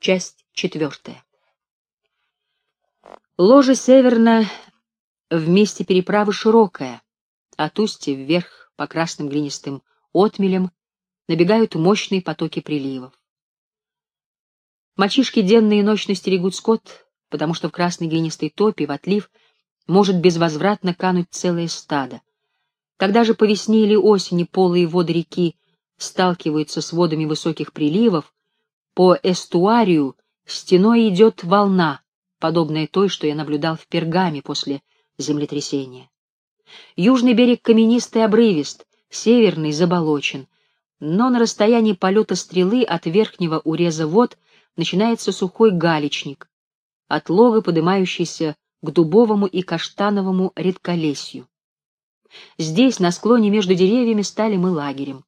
Часть четвертая. Ложе северно в месте переправы широкое, от устья вверх по красным глинистым отмелям набегают мощные потоки приливов. Мальчишки денно и ночно стерегут скот, потому что в красной глинистой топе в отлив может безвозвратно кануть целое стадо. Когда же по весне или осени полые воды реки сталкиваются с водами высоких приливов, по эстуарию стеной идет волна, подобная той, что я наблюдал в Пергаме после землетрясения. Южный берег каменистый обрывист, северный заболочен, но на расстоянии полета стрелы от верхнего уреза вод начинается сухой галечник, от лога поднимающийся к дубовому и каштановому редколесью. Здесь, на склоне между деревьями, стали мы лагерем.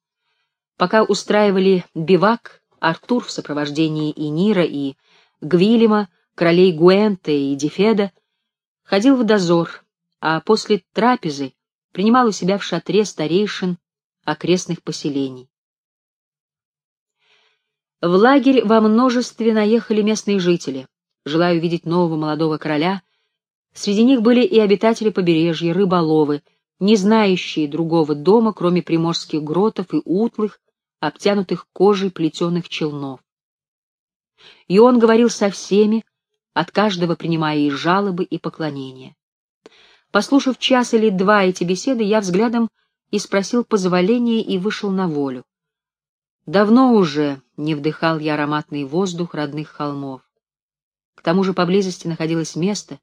Пока устраивали бивак, Артур в сопровождении и Нира, и Гвилема, королей Гуэнта и Дефеда, ходил в дозор, а после трапезы принимал у себя в шатре старейшин окрестных поселений. В лагерь во множестве наехали местные жители, желая увидеть нового молодого короля. Среди них были и обитатели побережья, рыболовы, не знающие другого дома, кроме приморских гротов и утлых, обтянутых кожей плетеных челнов. И он говорил со всеми, от каждого принимая и жалобы, и поклонения. Послушав час или два эти беседы, я взглядом и спросил позволения и вышел на волю. Давно уже не вдыхал я ароматный воздух родных холмов. К тому же поблизости находилось место,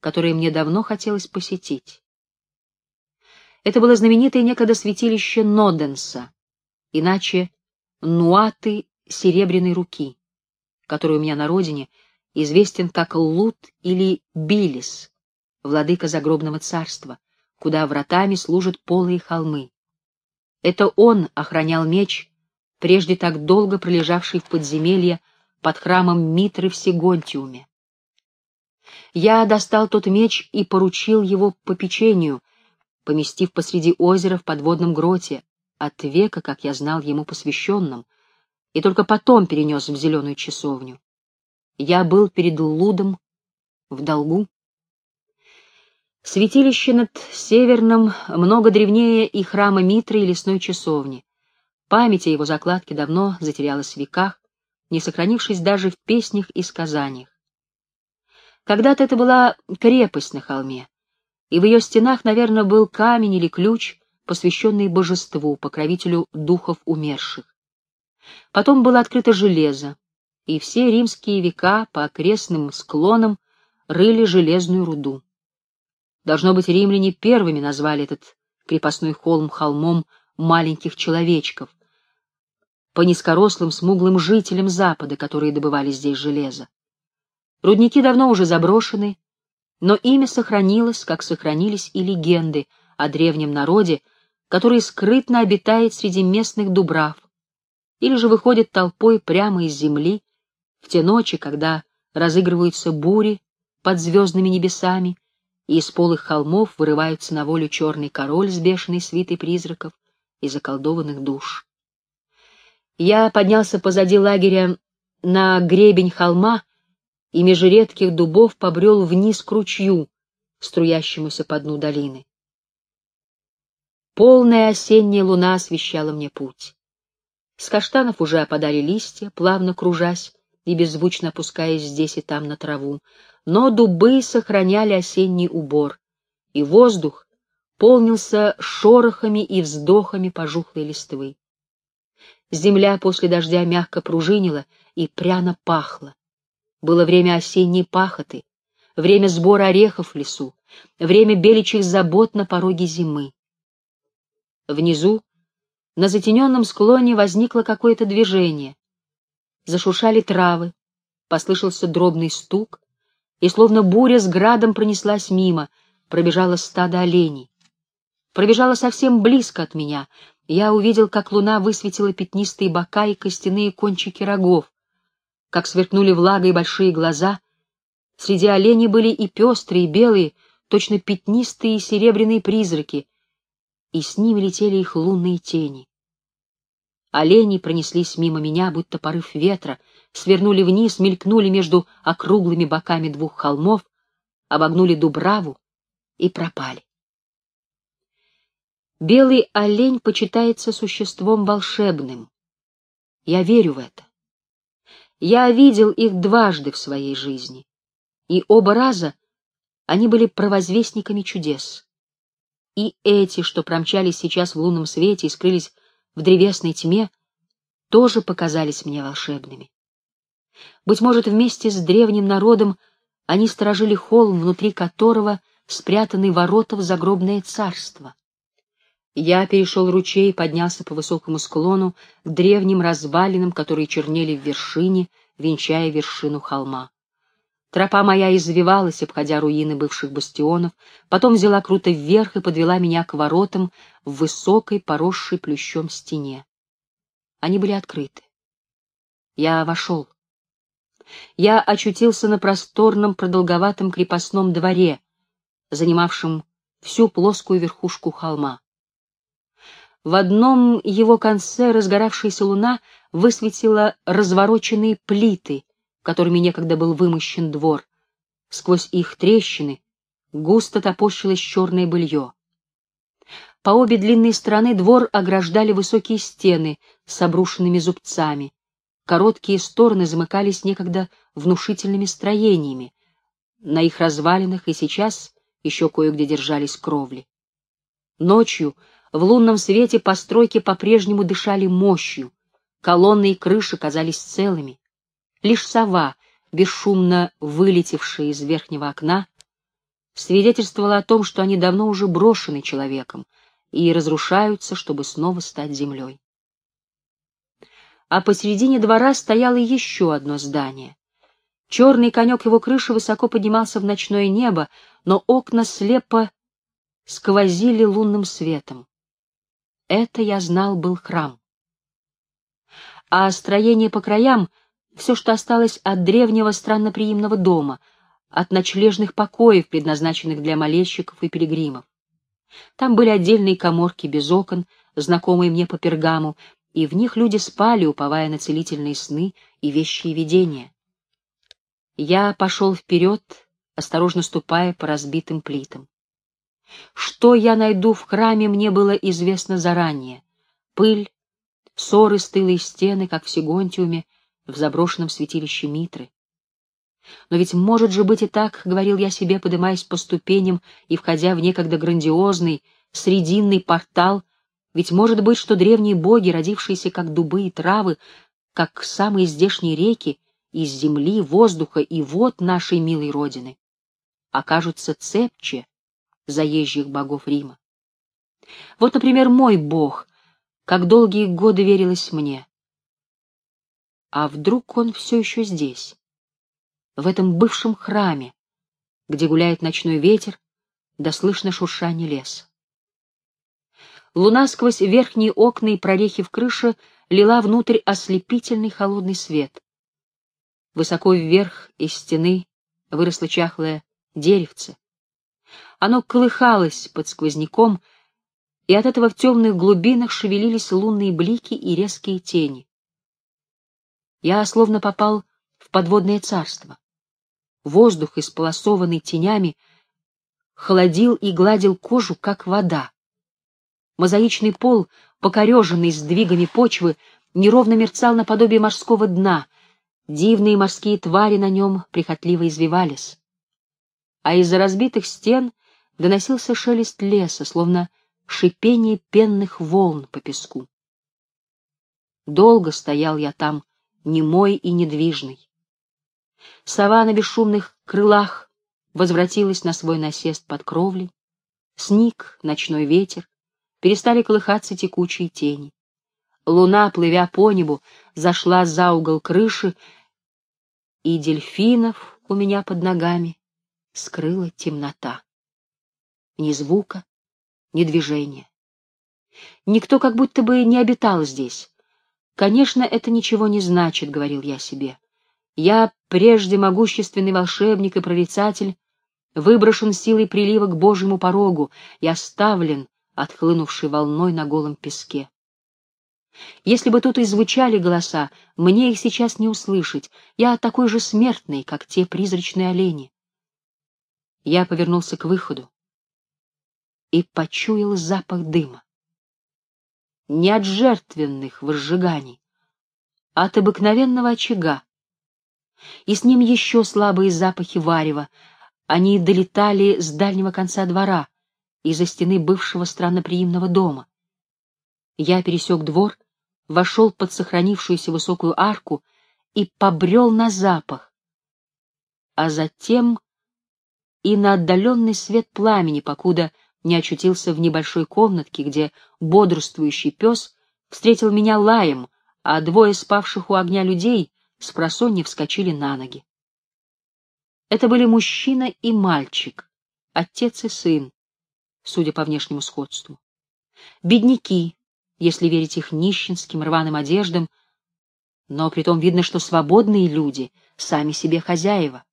которое мне давно хотелось посетить. Это было знаменитое некогда святилище Ноденса, иначе Нуаты Серебряной Руки, который у меня на родине известен как Лут или Билис, владыка загробного царства, куда вратами служат полые холмы. Это он охранял меч, прежде так долго пролежавший в подземелье под храмом Митры в Сигонтиуме. Я достал тот меч и поручил его попечению, поместив посреди озера в подводном гроте, от века, как я знал, ему посвященном, и только потом перенес в зеленую часовню. Я был перед Лудом в долгу. Святилище над Северным много древнее и храма Митры и лесной часовни. Память о его закладке давно затерялась в веках, не сохранившись даже в песнях и сказаниях. Когда-то это была крепость на холме, и в ее стенах, наверное, был камень или ключ, посвященный божеству, покровителю духов умерших. Потом было открыто железо, и все римские века по окрестным склонам рыли железную руду. Должно быть, римляне первыми назвали этот крепостной холм холмом маленьких человечков, по низкорослым смуглым жителям Запада, которые добывали здесь железо. Рудники давно уже заброшены, но имя сохранилось, как сохранились и легенды о древнем народе, который скрытно обитает среди местных дубрав, или же выходит толпой прямо из земли в те ночи, когда разыгрываются бури под звездными небесами, и из полых холмов вырываются на волю черный король с бешеной свитой призраков и заколдованных душ. Я поднялся позади лагеря на гребень холма и меж редких дубов побрел вниз к ручью, струящемуся по дну долины. Полная осенняя луна освещала мне путь. С каштанов уже опадали листья, плавно кружась, и беззвучно опускаясь здесь и там на траву, но дубы сохраняли осенний убор, и воздух полнился шорохами и вздохами пожухлой листвы. Земля после дождя мягко пружинила и пряно пахла. Было время осенней пахоты, время сбора орехов в лесу, время беличьих забот на пороге зимы. Внизу, на затененном склоне, возникло какое-то движение, зашуршали травы, послышался дробный стук, и словно буря с градом пронеслась мимо, пробежало стадо оленей. Пробежало совсем близко от меня. Я увидел, как луна высветила пятнистые бока и костяные кончики рогов, как сверкнули влагой большие глаза. Среди оленей были и пестрые, и белые, точно пятнистые серебряные призраки, и с ними летели их лунные тени. Олени пронеслись мимо меня, будто порыв ветра, свернули вниз, мелькнули между округлыми боками двух холмов, обогнули Дубраву и пропали. Белый олень почитается существом волшебным. Я верю в это. Я видел их дважды в своей жизни, и оба раза они были провозвестниками чудес. И эти, что промчались сейчас в лунном свете и скрылись в древесной тьме, тоже показались мне волшебными. Быть может, вместе с древним народом они сторожили холм, внутри которого спрятаны ворота в загробное царство. Я перешел ручей и поднялся по высокому склону к древним развалинам, которые чернели в вершине, венчая вершину холма. Тропа моя извивалась, обходя руины бывших бастионов, потом взяла круто вверх и подвела меня к воротам в высокой, поросшей плющом стене. Они были открыты. Я вошел. Я очутился на просторном продолговатом крепостном дворе, занимавшем всю плоскую верхушку холма. В одном его конце разгоравшаяся луна высветила развороченные плиты, которыми некогда был вымощен двор. Сквозь их трещины густо топорщилось черное былье. По обе длинные стороны двор ограждали высокие стены с обрушенными зубцами. Короткие стороны замыкались некогда внушительными строениями. На их развалинах и сейчас еще кое-где держались кровли. Ночью в лунном свете постройки по-прежнему дышали мощью, колонны и крыши казались целыми. Лишь сова, бесшумно вылетевшая из верхнего окна, свидетельствовала о том, что они давно уже брошены человеком и разрушаются, чтобы снова стать землей. А посередине двора стояло еще одно здание. Черный конек его крыши высоко поднимался в ночное небо, но окна слепо сквозили лунным светом. Это, я знал, был храм. А строение по краям — все, что осталось от древнего странноприимного дома, от ночлежных покоев, предназначенных для молельщиков и пилигримов. Там были отдельные коморки без окон, знакомые мне по пергаму, и в них люди спали, уповая на целительные сны и вещие видения. Я пошел вперед, осторожно ступая по разбитым плитам. Что я найду в храме, мне было известно заранее. Пыль, ссоры стылые стены, как в Сигонтиуме, в заброшенном святилище Митры. Но ведь может же быть и так, — говорил я себе, подымаясь по ступеням и входя в некогда грандиозный, срединный портал, ведь может быть, что древние боги, родившиеся как дубы и травы, как самые здешние реки, из земли, воздуха и вод нашей милой Родины, окажутся цепче, заезжих богов Рима. Вот, например, мой бог, как долгие годы верилось мне. А вдруг он все еще здесь, в этом бывшем храме, где гуляет ночной ветер, да слышно шуршание леса. Луна сквозь верхние окна и прорехи в крыше лила внутрь ослепительный холодный свет. Высоко вверх из стены выросло чахлое деревце, оно колыхалось под сквозняком, и от этого в темных глубинах шевелились лунные блики и резкие тени. Я словно попал в подводное царство. Воздух, исполосованный тенями, холодил и гладил кожу, как вода. Мозаичный пол, покореженный сдвигами почвы, неровно мерцал наподобие морского дна, дивные морские твари на нем прихотливо извивались. А из-за разбитых стен доносился шелест леса, словно шипение пенных волн по песку. Долго стоял я там, немой и недвижный. Сова на бесшумных крылах возвратилась на свой насест под кровлей, сник ночной ветер, перестали колыхаться текучие тени. Луна, плывя по небу, зашла за угол крыши, и дельфинов у меня под ногами скрыла темнота ни звука, ни движения. Никто как будто бы не обитал здесь. Конечно, это ничего не значит, — говорил я себе. Я, прежде могущественный волшебник и прорицатель, выброшен силой прилива к Божьему порогу и оставлен, отхлынувший волной на голом песке. Если бы тут и звучали голоса, мне их сейчас не услышать. Я такой же смертный, как те призрачные олени. Я повернулся к выходу и почуял запах дыма. Не от жертвенных возжиганий, а от обыкновенного очага. И с ним еще слабые запахи варева. Они долетали с дальнего конца двора, из-за стены бывшего странноприимного дома. Я пересек двор, вошел под сохранившуюся высокую арку и побрел на запах, а затем и на отдаленный свет пламени, покуда не очутился в небольшой комнатке, где бодрствующий пес встретил меня лаем, а двое спавших у огня людей с просонья вскочили на ноги. Это были мужчина и мальчик, отец и сын, судя по внешнему сходству. Бедняки, если верить их нищенским рваным одеждам, но притом видно, что свободные люди сами себе хозяева.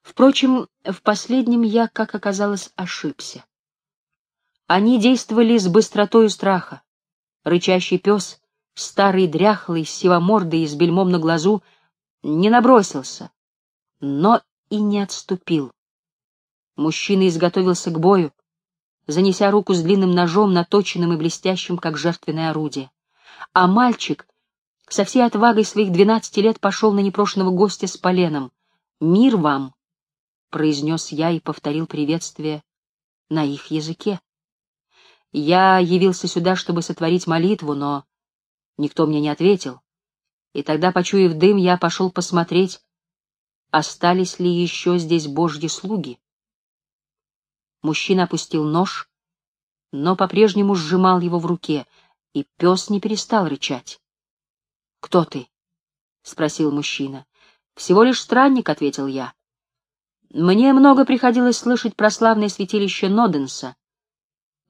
Впрочем, в последнем я, как оказалось, ошибся. Они действовали с быстротой страха. Рычащий пес, старый дряхлый, сивомордый и с бельмом на глазу, не набросился, но и не отступил. Мужчина изготовился к бою, занеся руку с длинным ножом, наточенным и блестящим, как жертвенное орудие. А мальчик со всей отвагой своих двенадцати лет пошел на непрошенного гостя с поленом. «Мир вам!» — произнес я и повторил приветствие на их языке. Я явился сюда, чтобы сотворить молитву, но никто мне не ответил. И тогда, почуяв дым, я пошел посмотреть, остались ли еще здесь божьи слуги. Мужчина опустил нож, но по-прежнему сжимал его в руке, и пес не перестал рычать. — Кто ты? — спросил мужчина. — Всего лишь странник, — ответил я. Мне много приходилось слышать про славное святилище Ноденса.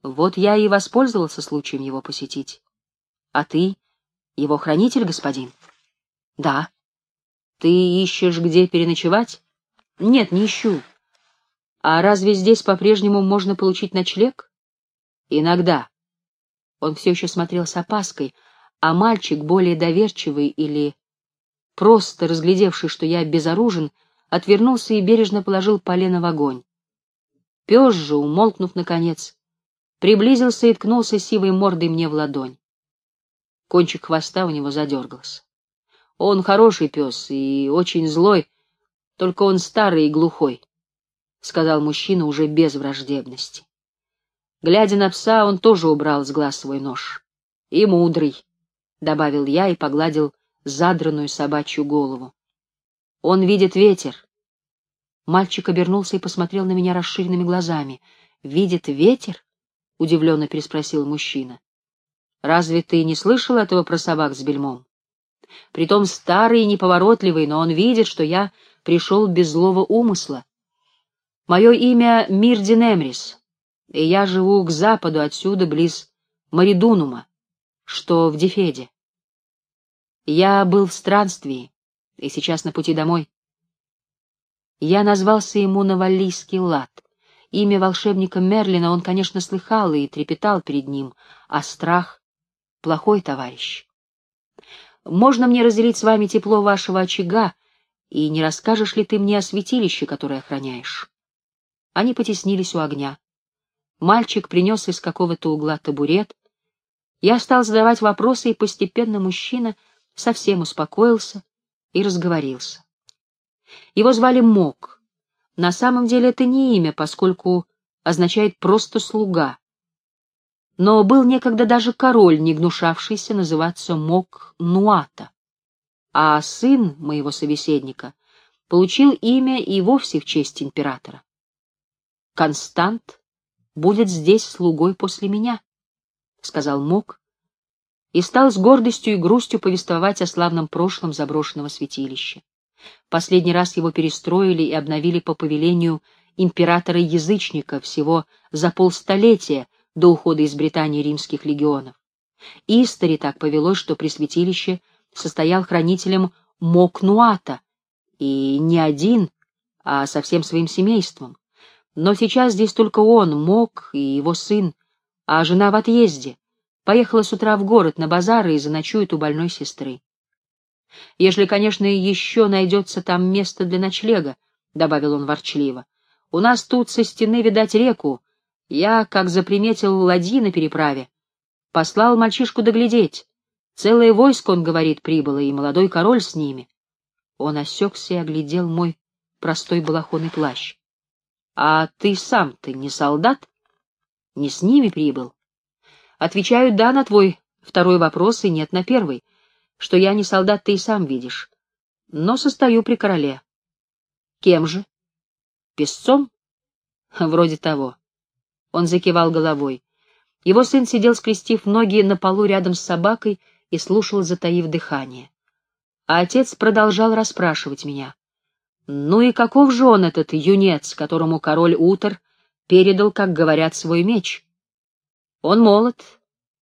Вот я и воспользовался случаем его посетить. А ты его хранитель, господин? Да. Ты ищешь, где переночевать? Нет, не ищу. А разве здесь по-прежнему можно получить ночлег? Иногда. Он все еще смотрел с опаской, а мальчик, более доверчивый или просто разглядевший, что я безоружен, отвернулся и бережно положил полено в огонь. Пес же, умолкнув наконец, приблизился и ткнулся сивой мордой мне в ладонь. Кончик хвоста у него задергался. Он хороший пес и очень злой, только он старый и глухой. — сказал мужчина уже без враждебности. Глядя на пса, он тоже убрал с глаз свой нож. — И мудрый, — добавил я и погладил задранную собачью голову. — Он видит ветер. Мальчик обернулся и посмотрел на меня расширенными глазами. — Видит ветер? — удивленно переспросил мужчина. — Разве ты не слышал этого про собак с бельмом? Притом старый и неповоротливый, но он видит, что я пришел без злого умысла. Мое имя Мирдин Эмрис, и я живу к западу отсюда, близ Маридунума, что в Дефеде. Я был в странствии, и сейчас на пути домой. Я назвался ему на валлийский лад. Имя волшебника Мерлина он, конечно, слыхал и трепетал перед ним, а страх — плохой товарищ. Можно мне разделить с вами тепло вашего очага, и не расскажешь ли ты мне о святилище, которое охраняешь? Они потеснились у огня. Мальчик принес из какого-то угла табурет. Я стал задавать вопросы, и постепенно мужчина совсем успокоился и разговорился. Его звали Мок. На самом деле это не имя, поскольку означает просто «слуга». Но был некогда даже король, не гнушавшийся называться Мок Нуата. А сын моего собеседника получил имя и вовсе в честь императора. Констант будет здесь слугой после меня, — сказал Мок, и стал с гордостью и грустью повествовать о славном прошлом заброшенного святилища. Последний раз его перестроили и обновили по повелению императора-язычника всего за полстолетия до ухода из Британии римских легионов. Истори так повелось, что при святилище состоял хранителем Мок Нуата, и не один, а со всем своим семейством. Но сейчас здесь только он, Мок и его сын, а жена в отъезде, Поехала с утра в город на базары и заночует у больной сестры. Если, конечно, еще найдется там место для ночлега, — добавил он ворчливо. — У нас тут со стены видать реку. Я, как заприметил ладьи на переправе, послал мальчишку доглядеть. Целое войско, он говорит, прибыло, и молодой король с ними. Он осекся и оглядел мой простой балахонный плащ. — А ты сам-то не солдат? Не с ними прибыл? Отвечаю «да» на твой второй вопрос и «нет» на первый. Что я не солдат, ты и сам видишь. Но состою при короле. Кем же? Песцом? Вроде того. Он закивал головой. Его сын сидел, скрестив ноги на полу рядом с собакой и слушал, затаив дыхание. А отец продолжал расспрашивать меня. Ну и каков же он, этот юнец, которому король Утор передал, как говорят, свой меч? Он молод,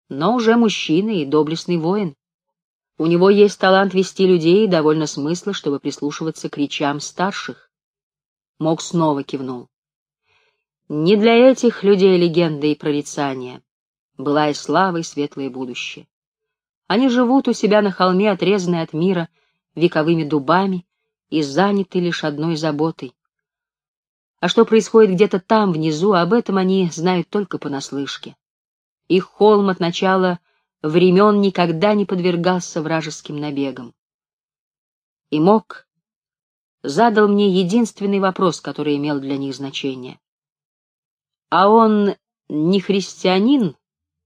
но уже мужчина и доблестный воин. У него есть талант вести людей и довольно смысла, чтобы прислушиваться к речам старших. Мог снова кивнул. Не для этих людей легенды и прорицания. Была и слава, и светлое будущее. Они живут у себя на холме, отрезанные от мира вековыми дубами, и заняты лишь одной заботой. А что происходит где-то там, внизу, об этом они знают только понаслышке. Их холм от начала времен никогда не подвергался вражеским набегам. И Мок задал мне единственный вопрос, который имел для них значение. А он не христианин,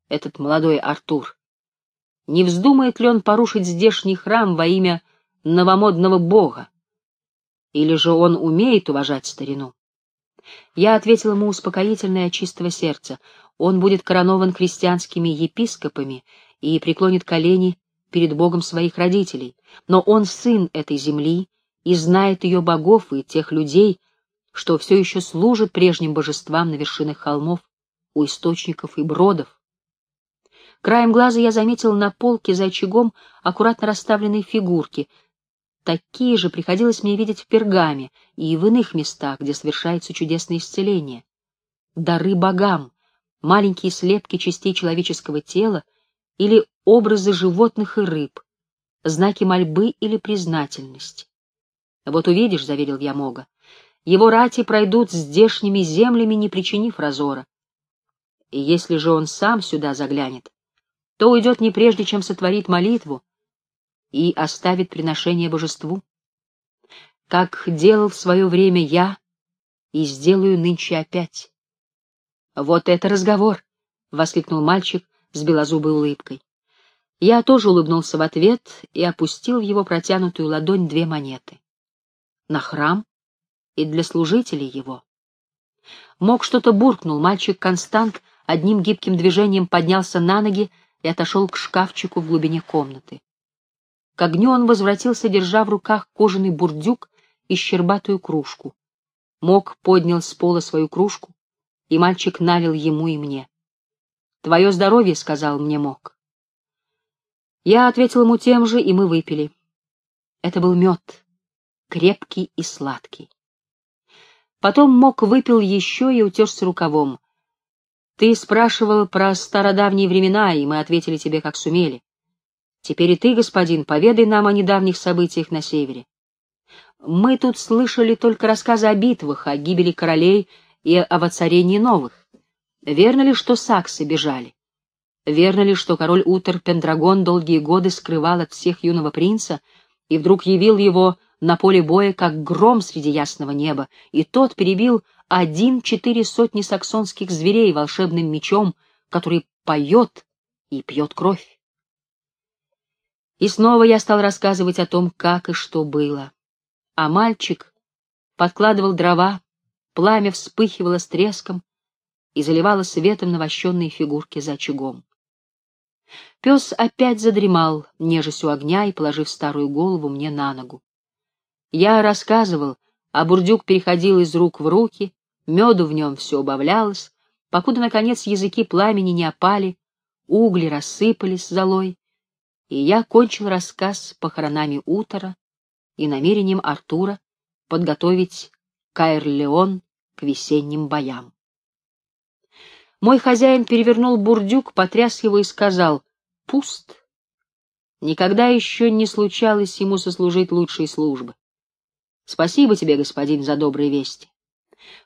этот молодой Артур? Не вздумает ли он порушить здешний храм во имя новомодного бога? Или же он умеет уважать старину? Я ответил ему успокоительное от чистого сердца. Он будет коронован христианскими епископами и преклонит колени перед Богом своих родителей. Но он сын этой земли и знает ее богов и тех людей, что все еще служат прежним божествам на вершинах холмов, у источников и бродов. Краем глаза я заметил на полке за очагом аккуратно расставленные фигурки, Такие же приходилось мне видеть в Пергаме и в иных местах, где совершается чудесное исцеление. Дары богам, маленькие слепки частей человеческого тела или образы животных и рыб, знаки мольбы или признательности. «Вот увидишь», — заверил я Мога, — «его рати пройдут здешними землями, не причинив разора. И если же он сам сюда заглянет, то уйдет не прежде, чем сотворит молитву, и оставит приношение божеству, как делал в свое время я и сделаю нынче опять. Вот это разговор! — воскликнул мальчик с белозубой улыбкой. Я тоже улыбнулся в ответ и опустил в его протянутую ладонь две монеты. На храм и для служителей его. Мог что-то буркнул, мальчик Констант одним гибким движением поднялся на ноги и отошел к шкафчику в глубине комнаты. К огню он возвратился, держа в руках кожаный бурдюк и щербатую кружку. Мок поднял с пола свою кружку, и мальчик налил ему и мне. «Твое здоровье», — сказал мне Мок. Я ответил ему тем же, и мы выпили. Это был мед, крепкий и сладкий. Потом Мок выпил еще и утерся рукавом. «Ты спрашивал про стародавние времена, и мы ответили тебе, как сумели. Теперь и ты, господин, поведай нам о недавних событиях на севере. Мы тут слышали только рассказы о битвах, о гибели королей и о воцарении новых. Верно ли, что саксы бежали? Верно ли, что король Утер Пендрагон долгие годы скрывал от всех юного принца и вдруг явил его на поле боя как гром среди ясного неба, и тот перебил один-четыре сотни саксонских зверей волшебным мечом, который поет и пьет кровь? И снова я стал рассказывать о том, как и что было. А мальчик подкладывал дрова, пламя вспыхивало с треском и заливало светом навощенные фигурки за очагом. Пес опять задремал, нежесть у огня и положив старую голову мне на ногу. Я рассказывал, а бурдюк переходил из рук в руки, меду в нем все убавлялось, покуда, наконец, языки пламени не опали, угли рассыпались золой, и я кончил рассказ похоронами Утора и намерением Артура подготовить Каэр-Леон к весенним боям. Мой хозяин перевернул бурдюк, потряс его и сказал «Пуст». Никогда еще не случалось ему сослужить лучшие службы. Спасибо тебе, господин, за добрые вести.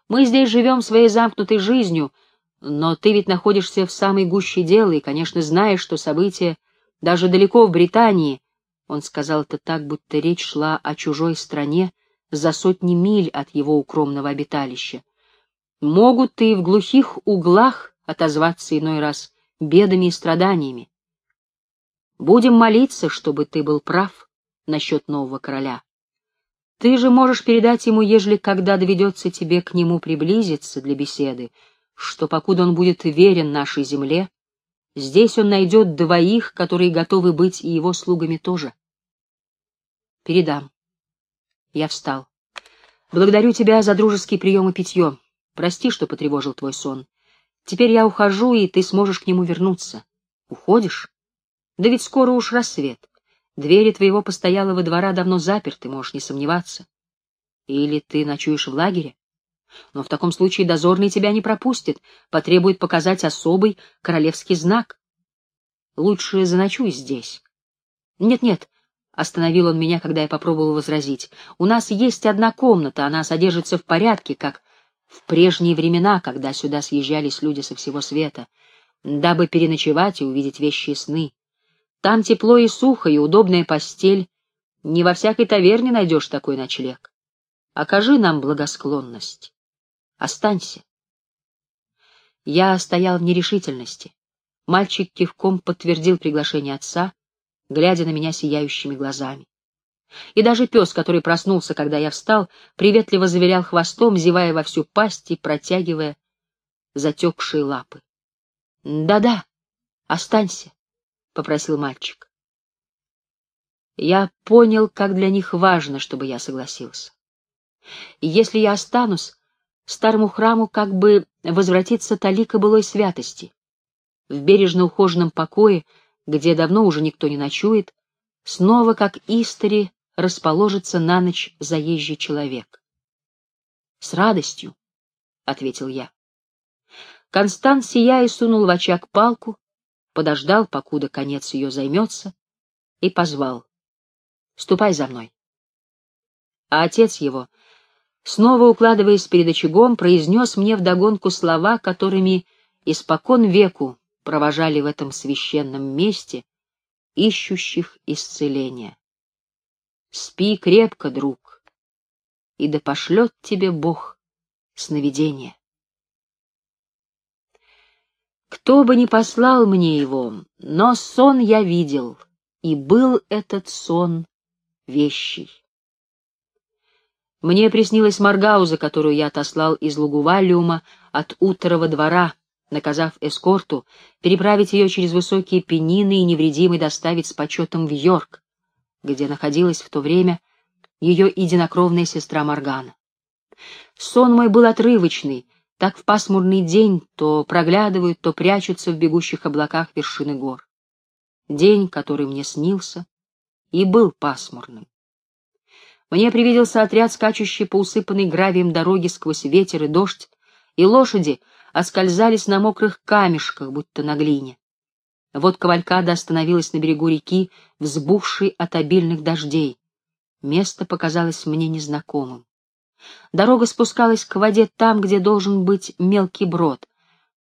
Мы здесь живем своей замкнутой жизнью, но ты ведь находишься в самой гуще дела и, конечно, знаешь, что события даже далеко в Британии, он сказал это так, будто речь шла о чужой стране за сотни миль от его укромного обиталища, могут и в глухих углах отозваться иной раз бедами и страданиями. Будем молиться, чтобы ты был прав насчет нового короля. Ты же можешь передать ему, ежели когда доведется тебе к нему приблизиться для беседы, что покуда он будет верен нашей земле, здесь он найдет двоих, которые готовы быть и его слугами тоже. Передам. Я встал. Благодарю тебя за дружеский прием и питье. Прости, что потревожил твой сон. Теперь я ухожу, и ты сможешь к нему вернуться. Уходишь? Да ведь скоро уж рассвет. Двери твоего постоялого двора давно заперты, можешь не сомневаться. Или ты ночуешь в лагере? Но в таком случае дозорный тебя не пропустит, потребует показать особый королевский знак. Лучше заночуй здесь. Нет-нет, остановил он меня, когда я попробовал возразить. У нас есть одна комната, она содержится в порядке, как в прежние времена, когда сюда съезжались люди со всего света, дабы переночевать и увидеть вещи и сны. Там тепло и сухо, и удобная постель. Не во всякой таверне найдешь такой ночлег. Окажи нам благосклонность. Останься. Я стоял в нерешительности. Мальчик кивком подтвердил приглашение отца, глядя на меня сияющими глазами. И даже пес, который проснулся, когда я встал, приветливо завилял хвостом, зевая во всю пасть и протягивая затекшие лапы. «Да-да, останься», попросил мальчик. Я понял, как для них важно, чтобы я согласился. Если я останусь, старому храму как бы возвратится талика былой святости. В бережно ухоженном покое, где давно уже никто не ночует, снова, как истори, расположится на ночь заезжий человек. — С радостью, — ответил я. Констант, сияя, сунул в очаг палку, подождал, покуда конец ее займется, и позвал. «Ступай за мной». А отец его, снова укладываясь перед очагом, произнес мне вдогонку слова, которыми испокон веку провожали в этом священном месте ищущих исцеления. «Спи крепко, друг, и да пошлет тебе Бог сновидение». Кто бы ни послал мне его, но сон я видел, и был этот сон вещий. Мне приснилась Маргауза, которую я отослал из Лугувалиума от утрого двора, наказав эскорту переправить ее через высокие пенины и невредимой доставить с почетом в Йорк, где находилась в то время ее единокровная сестра Моргана. Сон мой был отрывочный, так в пасмурный день то проглядывают, то прячутся в бегущих облаках вершины гор. День, который мне снился, и был пасмурным. Мне привиделся отряд, скачущий по усыпанной гравием дороге сквозь ветер и дождь, и лошади оскользались на мокрых камешках, будто на глине. Вот кавалькада остановилась на берегу реки, взбухшей от обильных дождей. Место показалось мне незнакомым. Дорога спускалась к воде там, где должен быть мелкий брод,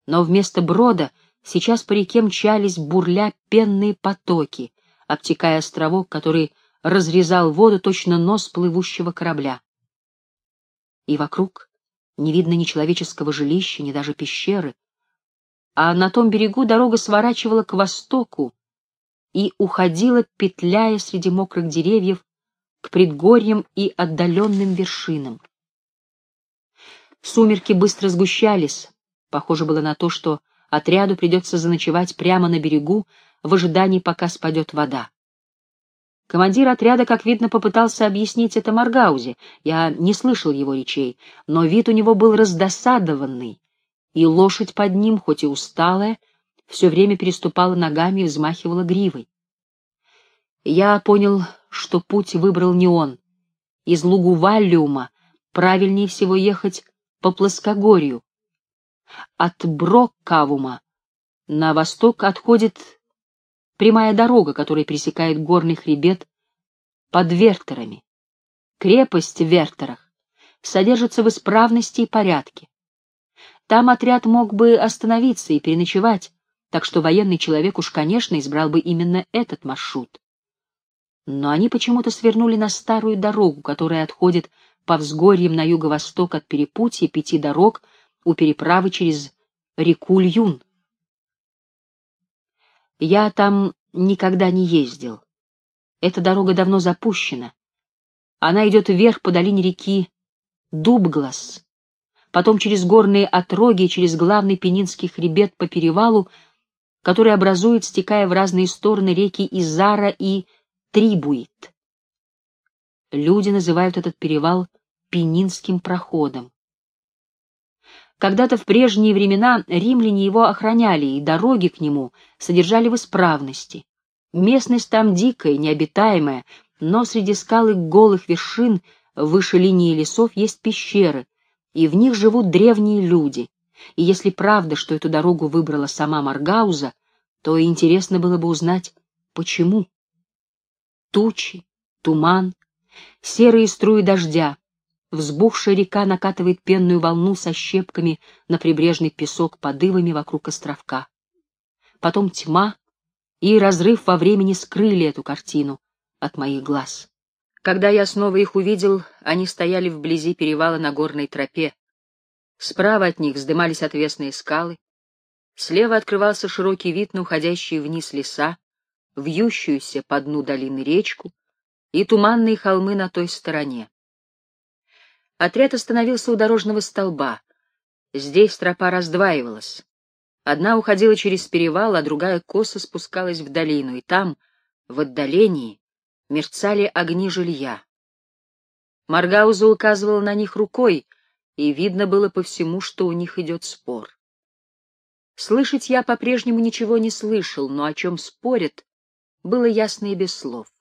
но вместо брода сейчас по реке мчались бурля пенные потоки, обтекая островок, который разрезал воду точно нос плывущего корабля. И вокруг не видно ни человеческого жилища, ни даже пещеры, а на том берегу дорога сворачивала к востоку и уходила, петляя среди мокрых деревьев, к предгорьям и отдаленным вершинам. Сумерки быстро сгущались. Похоже было на то, что отряду придется заночевать прямо на берегу в ожидании, пока спадет вода. Командир отряда, как видно, попытался объяснить это Маргаузе. Я не слышал его речей, но вид у него был раздосадованный, и лошадь под ним, хоть и усталая, все время переступала ногами и взмахивала гривой. Я понял, что путь выбрал не он. Из Лугу Валлиума правильнее всего ехать по плоскогорью, От Броккавума на восток отходит прямая дорога, которая пересекает горный хребет под Вертерами. Крепость в Вертерах содержится в исправности и порядке. Там отряд мог бы остановиться и переночевать, так что военный человек уж, конечно, избрал бы именно этот маршрут. Но они почему-то свернули на старую дорогу, которая отходит по взгорьям на юго-восток от перепутья пяти дорог у переправы через реку Льюн. Я там никогда не ездил. Эта дорога давно запущена. Она идет вверх по долине реки Дубглас, потом через горные отроги через главный Пенинский хребет по перевалу, который образует, стекая в разные стороны реки Изара и Трибуит. Люди называют этот перевал Пенинским проходом. Когда-то в прежние времена римляне его охраняли, и дороги к нему содержали в исправности. Местность там дикая, необитаемая, но среди скал и голых вершин выше линии лесов есть пещеры, и в них живут древние люди. И если правда, что эту дорогу выбрала сама Маргауза, то интересно было бы узнать, почему. Тучи, туман, серые струи дождя, Взбухшая река накатывает пенную волну со щепками на прибрежный песок подывами вокруг островка. Потом тьма и разрыв во времени скрыли эту картину от моих глаз. Когда я снова их увидел, они стояли вблизи перевала на горной тропе. Справа от них вздымались отвесные скалы, слева открывался широкий вид на уходящие вниз леса, вьющуюся по дну долины речку и туманные холмы на той стороне. Отряд остановился у дорожного столба. Здесь тропа раздваивалась. Одна уходила через перевал, а другая косо спускалась в долину, и там, в отдалении, мерцали огни жилья. Маргауза указывала на них рукой, и видно было по всему, что у них идет спор. Слышать я по-прежнему ничего не слышал, но о чем спорят, было ясно и без слов.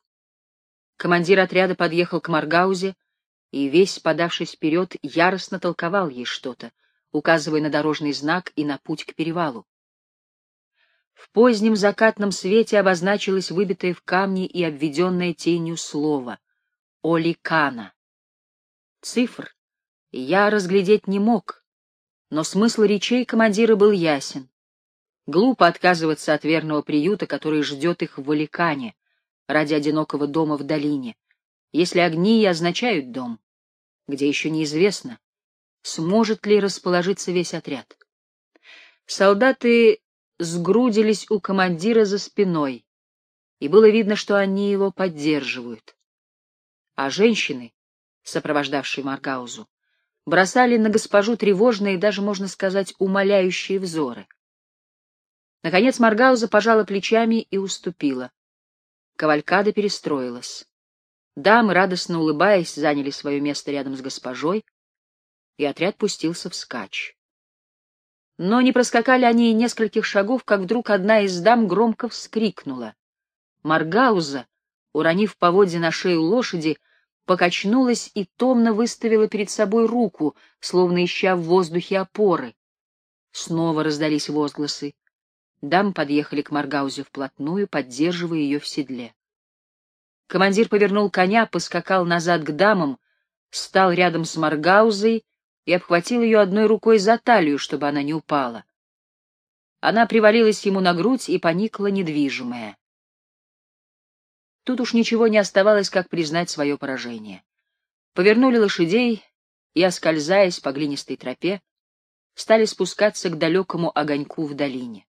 Командир отряда подъехал к Маргаузе, и, весь подавшись вперед, яростно толковал ей что-то, указывая на дорожный знак и на путь к перевалу. В позднем закатном свете обозначилось выбитое в камне и обведенное тенью слово — «Оликана». Цифр я разглядеть не мог, но смысл речей командира был ясен. Глупо отказываться от верного приюта, который ждет их в Оликане, ради одинокого дома в долине, если огни и означают дом где еще неизвестно, сможет ли расположиться весь отряд. Солдаты сгрудились у командира за спиной, и было видно, что они его поддерживают. А женщины, сопровождавшие Маргаузу, бросали на госпожу тревожные даже, можно сказать, умоляющие взоры. Наконец Маргауза пожала плечами и уступила. Кавалькада перестроилась. Дамы, радостно улыбаясь, заняли свое место рядом с госпожой, и отряд пустился вскачь. Но не проскакали они и нескольких шагов, как вдруг одна из дам громко вскрикнула. Маргауза, уронив поводья на шею лошади, покачнулась и томно выставила перед собой руку, словно ища в воздухе опоры. Снова раздались возгласы. Дам подъехали к Маргаузе вплотную, поддерживая ее в седле. Командир повернул коня, поскакал назад к дамам, стал рядом с Маргаузой и обхватил ее одной рукой за талию, чтобы она не упала. Она привалилась ему на грудь и поникла недвижимая. Тут уж ничего не оставалось, как признать свое поражение. Повернули лошадей и, оскользаясь по глинистой тропе, стали спускаться к далекому огоньку в долине.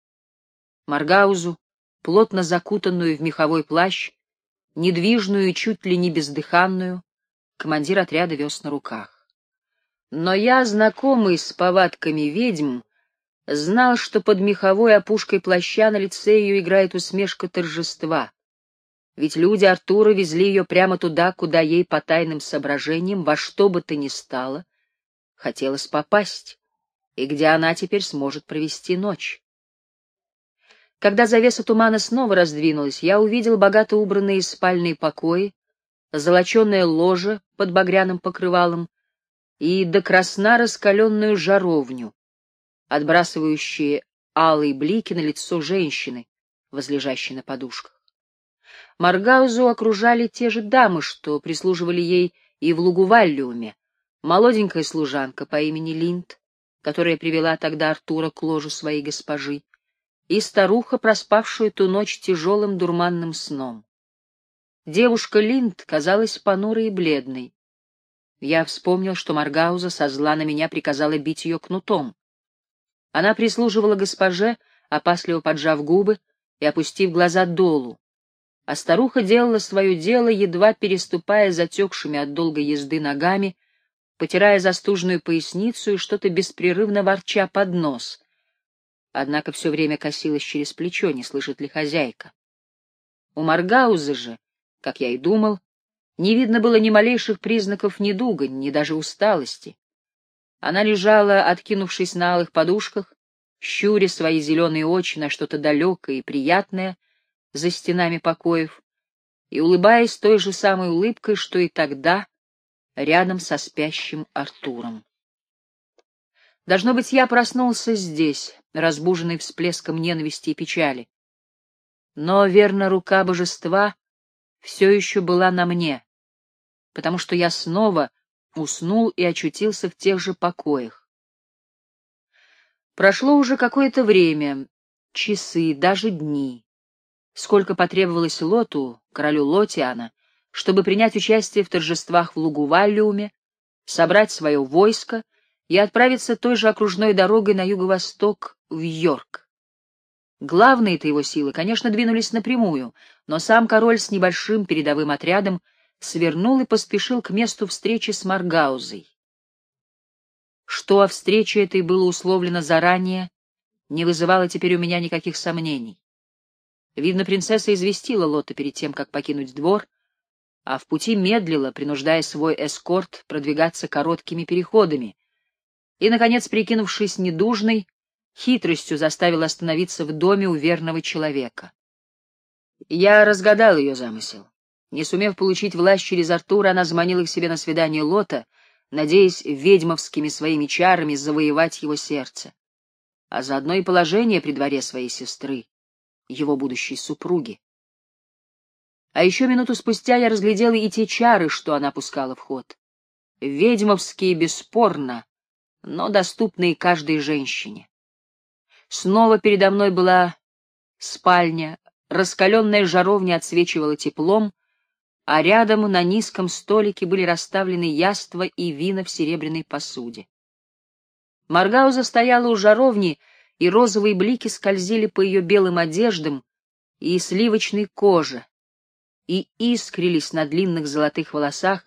Маргаузу, плотно закутанную в меховой плащ, недвижную и чуть ли не бездыханную, командир отряда вез на руках. Но я, знакомый с повадками ведьм, знал, что под меховой опушкой плаща на лице ее играет усмешка торжества. Ведь люди Артура везли ее прямо туда, куда ей по тайным соображениям, во что бы то ни стало, хотелось попасть, и где она теперь сможет провести ночь. Когда завеса тумана снова раздвинулась, я увидел богато убранные спальные покои, золоченое ложе под багряным покрывалом и до красна раскаленную жаровню. отбрасывающие алые блики на лицо женщины, возлежащей на подушках. Маргаузу окружали те же дамы, что прислуживали ей и в Лугуваллиуме, молоденькая служанка по имени Линд, которая привела тогда Артура к ложу своей госпожи, и старуха, проспавшую ту ночь тяжелым дурманным сном. Девушка Линд казалась понурой и бледной. Я вспомнил, что Маргауза со зла на меня приказала бить ее кнутом. Она прислуживала госпоже, опасливо поджав губы и опустив глаза долу, а старуха делала свое дело, едва переступая затекшими от долгой езды ногами, потирая застужную поясницу и что-то беспрерывно ворча под нос. Однако все время косилась через плечо, не слышит ли хозяйка. У Маргауза же, как я и думал, не видно было ни малейших признаков недуга, ни даже усталости. Она лежала, откинувшись на алых подушках, щуря свои зеленые очи на что-то далекое и приятное за стенами покоев, и улыбаясь той же самой улыбкой, что и тогда, рядом со спящим Артуром. Должно быть, я проснулся здесь, разбуженный всплеском ненависти и печали. Но, верно, рука божества все еще была на мне, потому что я снова уснул и очутился в тех же покоях. Прошло уже какое-то время, часы, даже дни. Сколько потребовалось Лоту, королю Лотиана, чтобы принять участие в торжествах в Лугуваллиуме, собрать свое войско и отправиться той же окружной дорогой на юго-восток в Йорк. Главные-то его силы, конечно, двинулись напрямую, но сам король с небольшим передовым отрядом свернул и поспешил к месту встречи с Маргаузой. Что о встрече этой было условлено заранее, не вызывало теперь у меня никаких сомнений. Видно, принцесса известила Лота перед тем, как покинуть двор, а в пути медлила, принуждая свой эскорт продвигаться короткими переходами, и, наконец, прикинувшись недужной, хитростью заставил остановиться в доме у верного человека. Я разгадал ее замысел. Не сумев получить власть через Артура, она заманила к себе на свидание Лота, надеясь ведьмовскими своими чарами завоевать его сердце, а заодно и положение при дворе своей сестры, его будущей супруги. А еще минуту спустя я разглядела и те чары, что она пускала в ход. Ведьмовские, бесспорно, но доступные каждой женщине. Снова передо мной была спальня, раскаленная жаровня отсвечивала теплом, а рядом на низком столике были расставлены яства и вина в серебряной посуде. Маргауза стояла у жаровни, и розовые блики скользили по ее белым одеждам и сливочной коже, и искрились на длинных золотых волосах,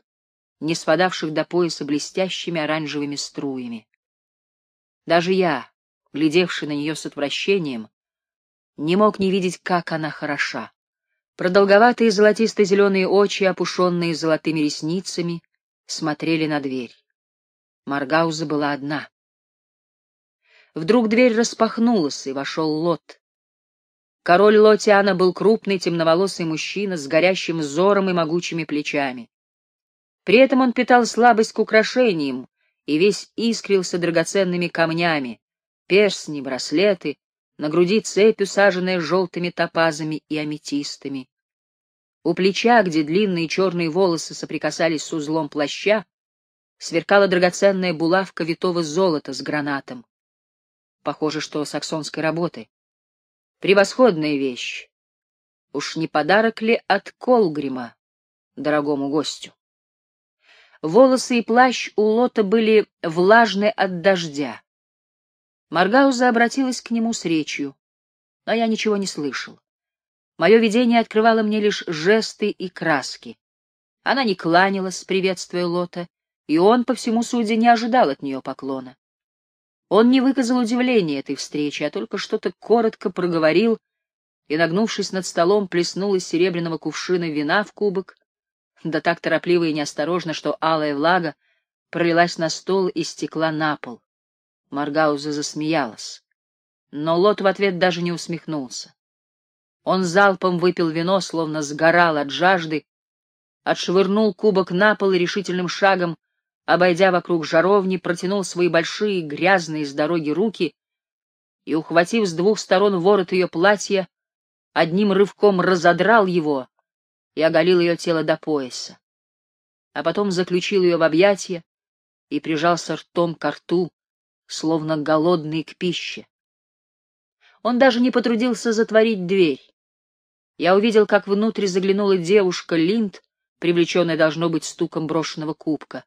не спадавших до пояса блестящими оранжевыми струями. Даже я, глядевший на нее с отвращением, не мог не видеть, как она хороша. Продолговатые золотисто-зеленые очи, опушенные золотыми ресницами, смотрели на дверь. Маргауза была одна. Вдруг дверь распахнулась, и вошел Лот. Король Лотиана был крупный темноволосый мужчина с горящим взором и могучими плечами. При этом он питал слабость к украшениям и весь искрился драгоценными камнями, перстни, браслеты, на груди цепь, усаженная желтыми топазами и аметистами. У плеча, где длинные черные волосы соприкасались с узлом плаща, сверкала драгоценная булавка витого золота с гранатом. Похоже, что саксонской работы. Превосходная вещь. Уж не подарок ли от Колгрима дорогому гостю? Волосы и плащ у Лота были влажны от дождя. Маргауза обратилась к нему с речью, но я ничего не слышал. Мое видение открывало мне лишь жесты и краски. Она не кланялась, приветствуя Лота, и он, по всему суде, не ожидал от нее поклона. Он не выказал удивления этой встрече, а только что-то коротко проговорил и, нагнувшись над столом, плеснул из серебряного кувшина вина в кубок, да так торопливо и неосторожно, что алая влага пролилась на стол и стекла на пол. Маргауза засмеялась. Но Лот в ответ даже не усмехнулся. Он залпом выпил вино, словно сгорал от жажды, отшвырнул кубок на пол и решительным шагом обойдя вокруг жаровни, протянул свои большие, грязные с дороги руки и, ухватив с двух сторон ворот ее платья, одним рывком разодрал его и оголил ее тело до пояса, а потом заключил ее в объятия и прижался ртом к рту, словно голодный к пище. Он даже не потрудился затворить дверь. Я увидел, как внутрь заглянула девушка Линд, привлеченная, должно быть, стуком брошенного кубка.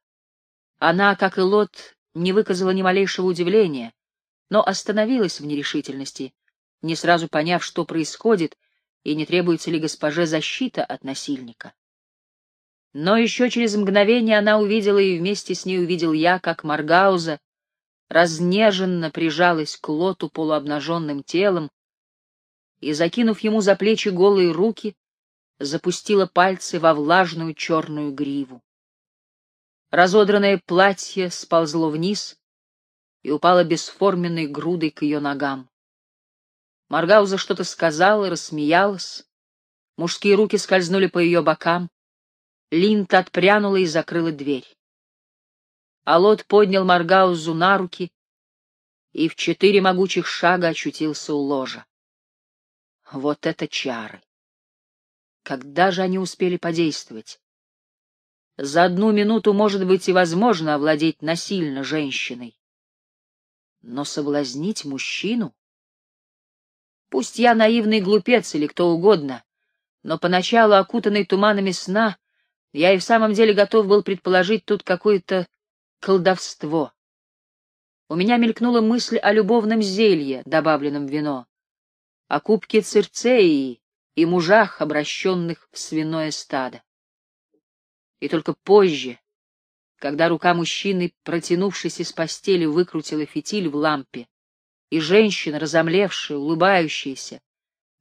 Она, как и Лот, не выказала ни малейшего удивления, но остановилась в нерешительности, не сразу поняв, что происходит, и не требуется ли госпоже защита от насильника. Но еще через мгновение она увидела, и вместе с ней увидел я, как Маргауза разнеженно прижалась к лоту полуобнаженным телом и, закинув ему за плечи голые руки, запустила пальцы во влажную черную гриву. Разодранное платье сползло вниз и упало бесформенной грудой к ее ногам. Маргауза что-то сказала, рассмеялась. Мужские руки скользнули по ее бокам. Линта отпрянула и закрыла дверь. Алот поднял Маргаузу на руки и в четыре могучих шага очутился у ложа. Вот это чары! Когда же они успели подействовать? За одну минуту, может быть, и возможно овладеть насильно женщиной. Но соблазнить мужчину? Пусть я наивный глупец или кто угодно, но поначалу, окутанный туманами сна, я и в самом деле готов был предположить тут какое-то колдовство. У меня мелькнула мысль о любовном зелье, добавленном в вино, о кубке Цирцеи и мужах, обращенных в свиное стадо. И только позже, когда рука мужчины, протянувшись из постели, выкрутила фитиль в лампе, и женщина, разомлевшая, улыбающаяся,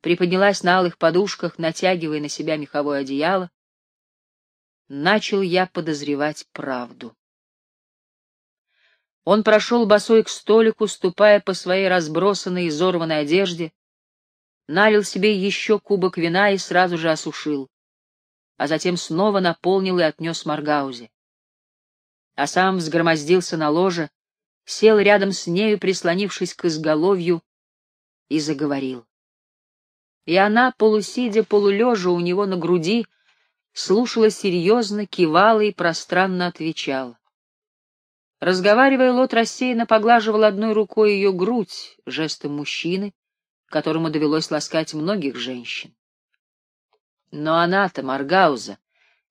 приподнялась на алых подушках, натягивая на себя меховое одеяло, начал я подозревать правду. Он прошел босой к столику, ступая по своей разбросанной, изорванной одежде, налил себе еще кубок вина и сразу же осушил, а затем снова наполнил и отнес Маргаузе. А сам взгромоздился на ложе, сел рядом с нею, прислонившись к изголовью, и заговорил. И она, полусидя, полулежа у него на груди, слушала серьезно, кивала и пространно отвечала. Разговаривая, Лот рассеянно поглаживал одной рукой ее грудь, жестом мужчины, которому довелось ласкать многих женщин. Но она-то, Маргауза,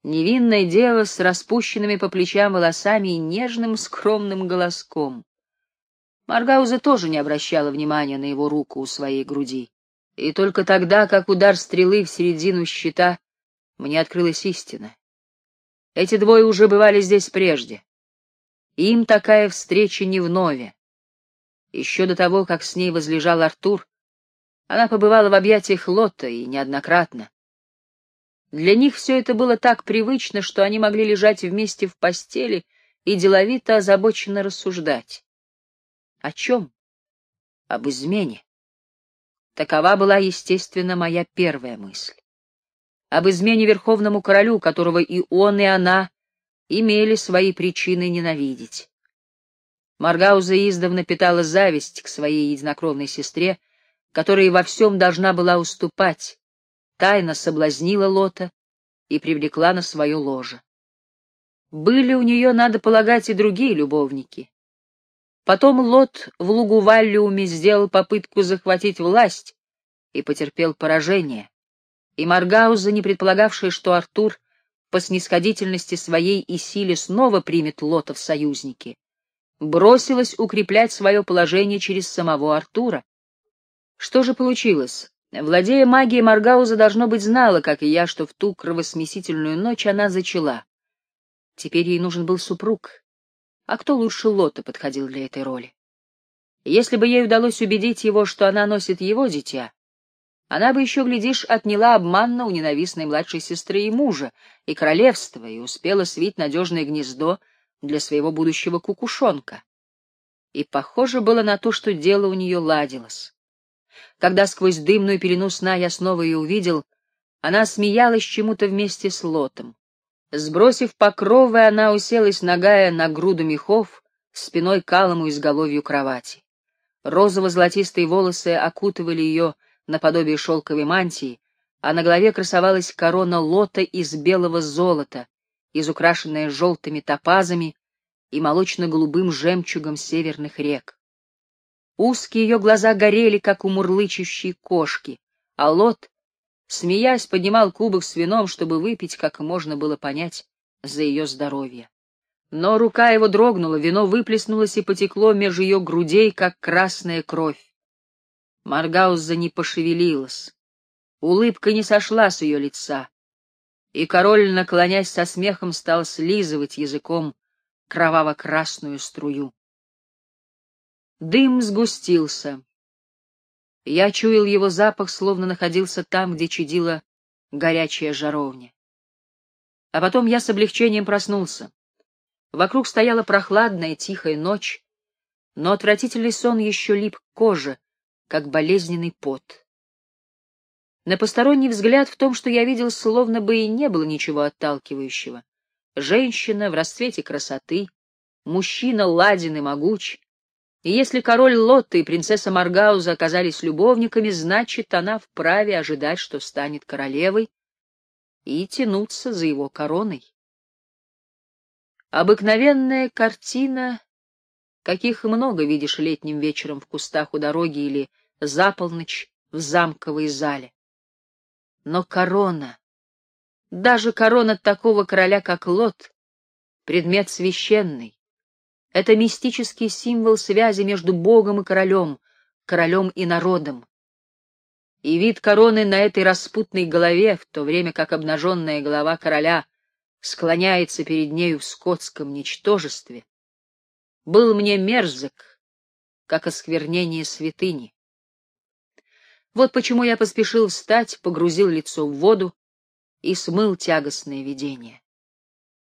невинная дева с распущенными по плечам волосами и нежным скромным голоском. Маргауза тоже не обращала внимания на его руку у своей груди. И только тогда, как удар стрелы в середину щита, мне открылась истина. Эти двое уже бывали здесь прежде. Им такая встреча не вновь. Еще до того, как с ней возлежал Артур, она побывала в объятиях Лотта и неоднократно. Для них все это было так привычно, что они могли лежать вместе в постели и деловито озабоченно рассуждать. О чем? Об измене. Такова была, естественно, моя первая мысль. Об измене верховному королю, которого и он, и она имели свои причины ненавидеть. Маргауза издавна питала зависть к своей единокровной сестре, которая во всем должна была уступать, тайно соблазнила Лота и привлекла на свое ложе. Были у нее, надо полагать, и другие любовники. Потом Лот в лугу Валлиуме сделал попытку захватить власть и потерпел поражение. И Маргауза, не предполагавшая, что Артур по снисходительности своей и силе снова примет Лота в союзники, бросилась укреплять свое положение через самого Артура. Что же получилось? Владея магией, Маргауза, должно быть, знала, как и я, что в ту кровосмесительную ночь она зачала. Теперь ей нужен был супруг. А кто лучше Лота подходил для этой роли? Если бы ей удалось убедить его, что она носит его дитя, она бы еще, глядишь, отняла обманно у ненавистной младшей сестры и мужа, и королевства, и успела свить надежное гнездо для своего будущего кукушонка. И похоже было на то, что дело у нее ладилось. Когда сквозь дымную пелену сна я снова ее увидел, она смеялась чему-то вместе с Лотом. Сбросив покровы, она уселась ногая на груду мехов, спиной к алому изголовью кровати. Розово-золотистые волосы окутывали ее наподобие шелковой мантии, а на голове красовалась корона лота из белого золота, изукрашенная желтыми топазами и молочно-голубым жемчугом северных рек. Узкие ее глаза горели, как у мурлычущей кошки, а лот, смеясь, поднимал кубок с вином, чтобы выпить, как можно было понять, за ее здоровье. Но рука его дрогнула, вино выплеснулось и потекло меж ее грудей, как красная кровь. Маргауза не пошевелилась. Улыбка не сошла с ее лица. И король, наклонясь со смехом, стал слизывать языком кроваво-красную струю. Дым сгустился. Я чуял его запах, словно находился там, где чадила горячая жаровня. А потом я с облегчением проснулся. Вокруг стояла прохладная, тихая ночь, но отвратительный сон еще лип к коже, как болезненный пот. На посторонний взгляд в том, что я видел, словно бы и не было ничего отталкивающего. Женщина в расцвете красоты, мужчина ладен и могуч. И если король Лотта и принцесса Маргауза оказались любовниками, значит, она вправе ожидать, что станет королевой, и тянуться за его короной. Обыкновенная картина, каких много видишь летним вечером в кустах у дороги или за полночь в замковой зале. Но корона, даже корона такого короля, как Лот, предмет священный. Это мистический символ связи между Богом и королем, королем и народом. И вид короны на этой распутной голове, в то время как обнаженная голова короля склоняется перед нею в скотском ничтожестве, был мне мерзок, как осквернение святыни. Вот почему я поспешил встать, погрузил лицо в воду и смыл тягостное видение.